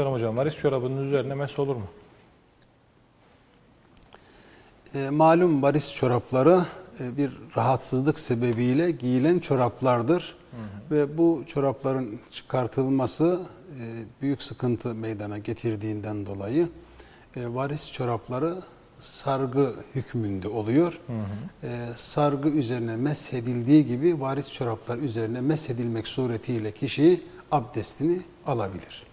Muhterem hocam varis çorabının üzerine mes olur mu? E, malum varis çorapları e, bir rahatsızlık sebebiyle giyilen çoraplardır. Ve bu çorapların çıkartılması e, büyük sıkıntı meydana getirdiğinden dolayı e, varis çorapları sargı hükmünde oluyor. E, sargı üzerine meshedildiği gibi varis çoraplar üzerine meshedilmek suretiyle kişi abdestini alabilir.